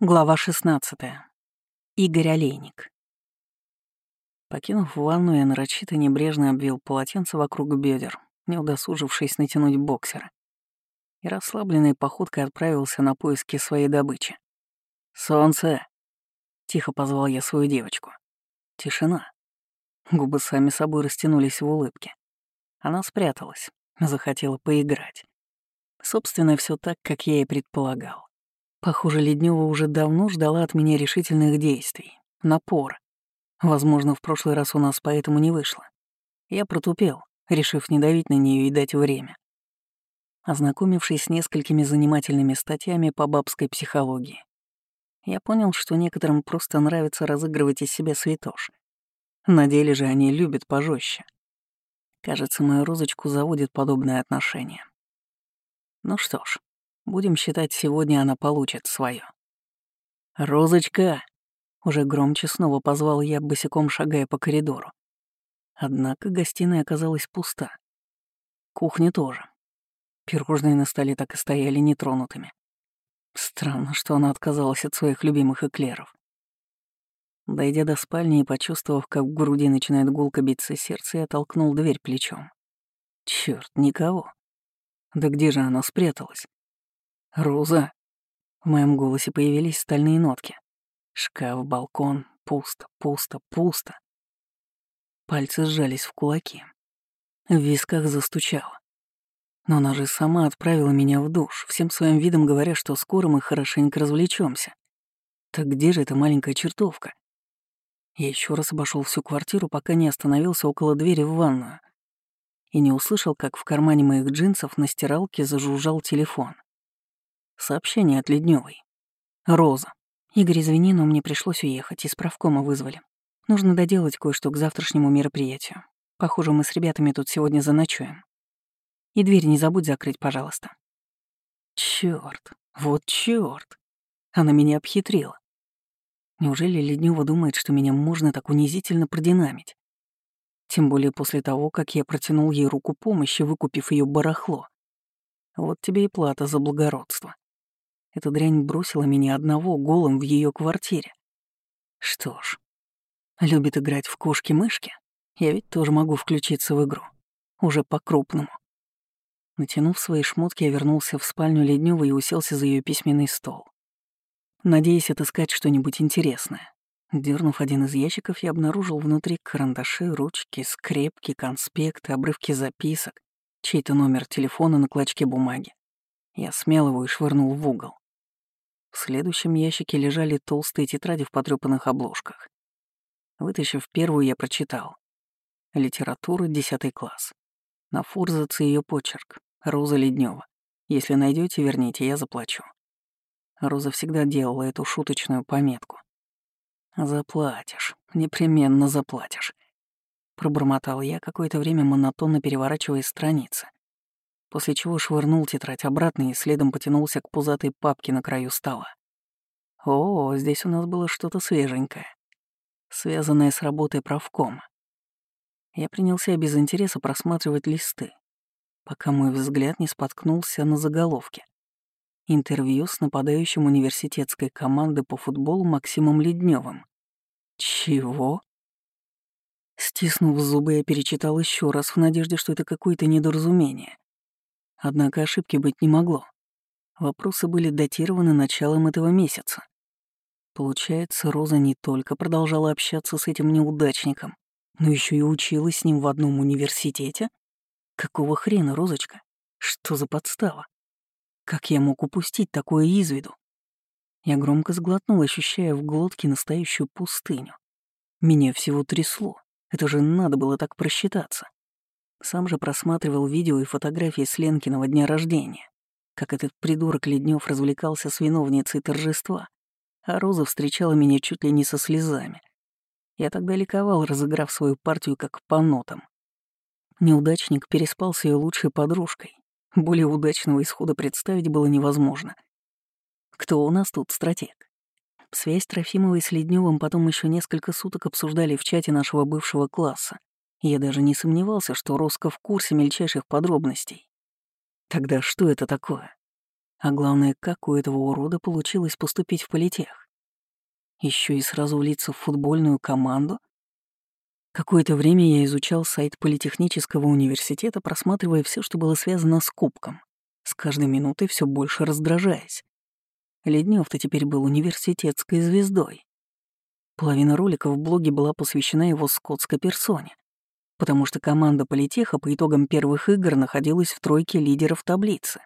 Глава 16. Игорь Олейник. Покинув ванну, я нарочито небрежно обвил полотенце вокруг бедер, не удосужившись натянуть боксера, и расслабленной походкой отправился на поиски своей добычи. «Солнце!» — тихо позвал я свою девочку. Тишина. Губы сами собой растянулись в улыбке. Она спряталась, захотела поиграть. Собственно, все так, как я и предполагал. Похоже, Леднева уже давно ждала от меня решительных действий, напора. Возможно, в прошлый раз у нас поэтому не вышло. Я протупел, решив не давить на нее и дать время. Ознакомившись с несколькими занимательными статьями по бабской психологии, я понял, что некоторым просто нравится разыгрывать из себя святош. На деле же они любят пожестче. Кажется, мою розочку заводит подобное отношение. Ну что ж, Будем считать, сегодня она получит свое. «Розочка!» — уже громче снова позвал я, босиком шагая по коридору. Однако гостиная оказалась пуста. Кухня тоже. Пирожные на столе так и стояли нетронутыми. Странно, что она отказалась от своих любимых эклеров. Дойдя до спальни и почувствовав, как в груди начинает гулко биться сердце, я толкнул дверь плечом. Черт, никого. Да где же она спряталась? «Роза!» В моем голосе появились стальные нотки. Шкаф, балкон, пусто, пусто, пусто. Пальцы сжались в кулаки. В висках застучало. Но она же сама отправила меня в душ, всем своим видом говоря, что скоро мы хорошенько развлечемся. Так где же эта маленькая чертовка? Я еще раз обошел всю квартиру, пока не остановился около двери в ванную и не услышал, как в кармане моих джинсов на стиралке зажужжал телефон. Сообщение от Ледневой. Роза. Игорь, извини, но мне пришлось уехать, из правкома вызвали. Нужно доделать кое-что к завтрашнему мероприятию. Похоже, мы с ребятами тут сегодня заночуем. И дверь не забудь закрыть, пожалуйста. Чёрт, вот чёрт. Она меня обхитрила. Неужели Леднева думает, что меня можно так унизительно продинамить? Тем более после того, как я протянул ей руку помощи, выкупив ее барахло. Вот тебе и плата за благородство. Эта дрянь бросила меня одного голым в ее квартире. Что ж, любит играть в кошки-мышки, я ведь тоже могу включиться в игру. Уже по-крупному. Натянув свои шмотки, я вернулся в спальню Леднева и уселся за ее письменный стол. Надеясь отыскать что-нибудь интересное. Дернув один из ящиков, я обнаружил внутри карандаши, ручки, скрепки, конспекты, обрывки записок, чей-то номер телефона на клочке бумаги. Я смел его и швырнул в угол. В следующем ящике лежали толстые тетради в потрёпанных обложках. Вытащив первую, я прочитал. Литература, 10 класс. На фурзаце ее почерк. Роза Леднева. Если найдете, верните, я заплачу. Роза всегда делала эту шуточную пометку. «Заплатишь, непременно заплатишь», — пробормотал я какое-то время монотонно переворачивая страницы после чего швырнул тетрадь обратно и следом потянулся к пузатой папке на краю стола. О, здесь у нас было что-то свеженькое, связанное с работой правкома. Я принялся без интереса просматривать листы, пока мой взгляд не споткнулся на заголовке. Интервью с нападающим университетской команды по футболу Максимом Ледневым. Чего? Стиснув зубы, я перечитал еще раз в надежде, что это какое-то недоразумение. Однако ошибки быть не могло. Вопросы были датированы началом этого месяца. Получается, Роза не только продолжала общаться с этим неудачником, но еще и училась с ним в одном университете? Какого хрена, Розочка? Что за подстава? Как я мог упустить такое из виду? Я громко сглотнул, ощущая в глотке настоящую пустыню. Меня всего трясло. Это же надо было так просчитаться. Сам же просматривал видео и фотографии с Ленкиного дня рождения, как этот придурок Леднев развлекался с виновницей торжества, а Роза встречала меня чуть ли не со слезами. Я тогда ликовал, разыграв свою партию как по нотам. Неудачник переспал с ее лучшей подружкой. Более удачного исхода представить было невозможно. Кто у нас тут стратег? Связь Трофимовой с Ледневым потом еще несколько суток обсуждали в чате нашего бывшего класса. Я даже не сомневался, что Роско в курсе мельчайших подробностей. Тогда что это такое? А главное, как у этого урода получилось поступить в политех? Еще и сразу влиться в футбольную команду? Какое-то время я изучал сайт Политехнического университета, просматривая все, что было связано с кубком, с каждой минутой все больше раздражаясь. Леднев-то теперь был университетской звездой. Половина роликов в блоге была посвящена его скотской персоне, потому что команда Политеха по итогам первых игр находилась в тройке лидеров таблицы.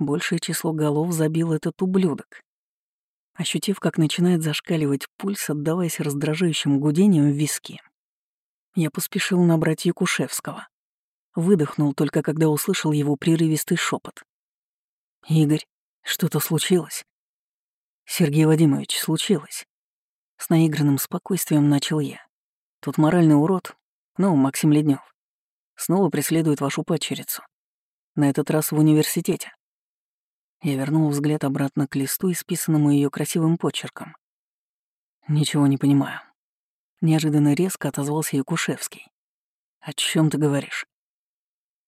Большее число голов забил этот ублюдок. Ощутив, как начинает зашкаливать пульс, отдаваясь раздражающим гудением в виски, я поспешил набрать Якушевского. Выдохнул только когда услышал его прерывистый шепот. «Игорь, что-то случилось?» «Сергей Вадимович, случилось». С наигранным спокойствием начал я. Тут моральный урод, ну, Максим Леднев, снова преследует вашу падчерицу. На этот раз в университете. Я вернул взгляд обратно к листу, исписанному ее красивым почерком. Ничего не понимаю. Неожиданно резко отозвался Якушевский. «О чем ты говоришь?»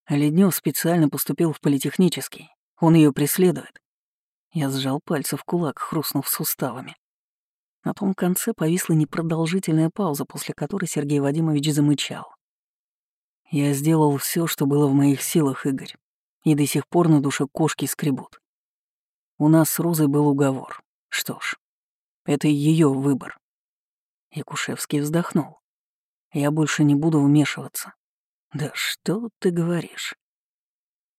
Леднев специально поступил в политехнический. Он ее преследует. Я сжал пальцы в кулак, хрустнув суставами. На том конце повисла непродолжительная пауза, после которой Сергей Вадимович замычал. Я сделал все, что было в моих силах, Игорь, и до сих пор на душе кошки скребут. У нас с Розой был уговор. Что ж, это ее выбор. Якушевский вздохнул. Я больше не буду вмешиваться. Да что ты говоришь?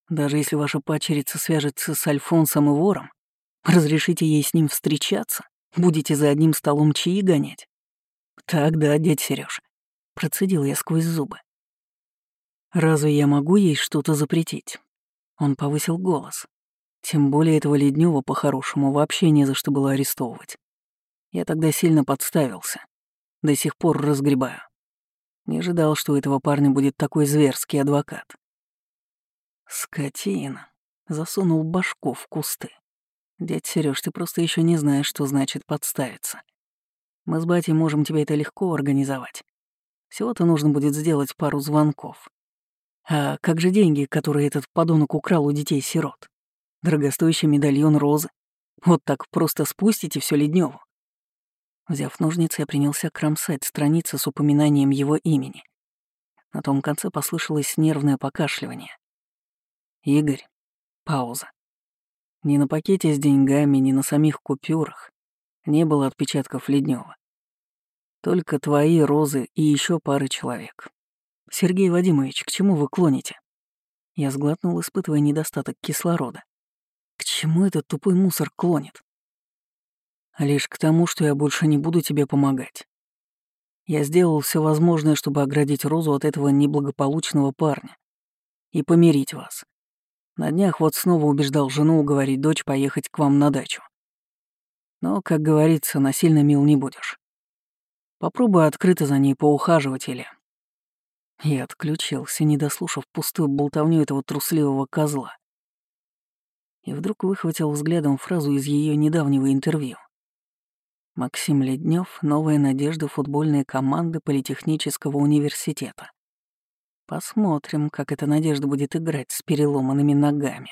Даже если ваша пачерица свяжется с Альфонсом и вором, разрешите ей с ним встречаться, будете за одним столом чаи гонять? Так да, дядь Сереж, процедил я сквозь зубы. Разве я могу ей что-то запретить? Он повысил голос. Тем более этого Леднева по-хорошему вообще не за что было арестовывать. Я тогда сильно подставился. До сих пор разгребаю. Не ожидал, что у этого парня будет такой зверский адвокат. Скотина. Засунул башку в кусты. Дядь Сереж, ты просто еще не знаешь, что значит подставиться. Мы с батей можем тебе это легко организовать. Всего-то нужно будет сделать пару звонков. А как же деньги, которые этот подонок украл у детей-сирот? Дорогостоящий медальон розы? Вот так просто спустите все Ледневу. Взяв ножницы, я принялся кромсать страницы с упоминанием его имени. На том конце послышалось нервное покашливание. «Игорь». Пауза. Ни на пакете с деньгами, ни на самих купюрах не было отпечатков Леднева. Только твои розы и еще пары человек. Сергей Вадимович, к чему вы клоните? Я сглотнул, испытывая недостаток кислорода. К чему этот тупой мусор клонит? Лишь к тому, что я больше не буду тебе помогать. Я сделал все возможное, чтобы оградить Розу от этого неблагополучного парня и помирить вас. На днях вот снова убеждал жену уговорить дочь поехать к вам на дачу. Но, как говорится, насильно мил не будешь. Попробуй открыто за ней поухаживать или... Я отключился, не дослушав пустую болтовню этого трусливого козла. И вдруг выхватил взглядом фразу из ее недавнего интервью. Максим Леднев, новая надежда футбольной команды Политехнического университета. Посмотрим, как эта надежда будет играть с переломанными ногами.